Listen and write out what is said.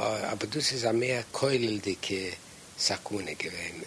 Äh, aber das ist eine mehr keulendicke Sakune gewesen.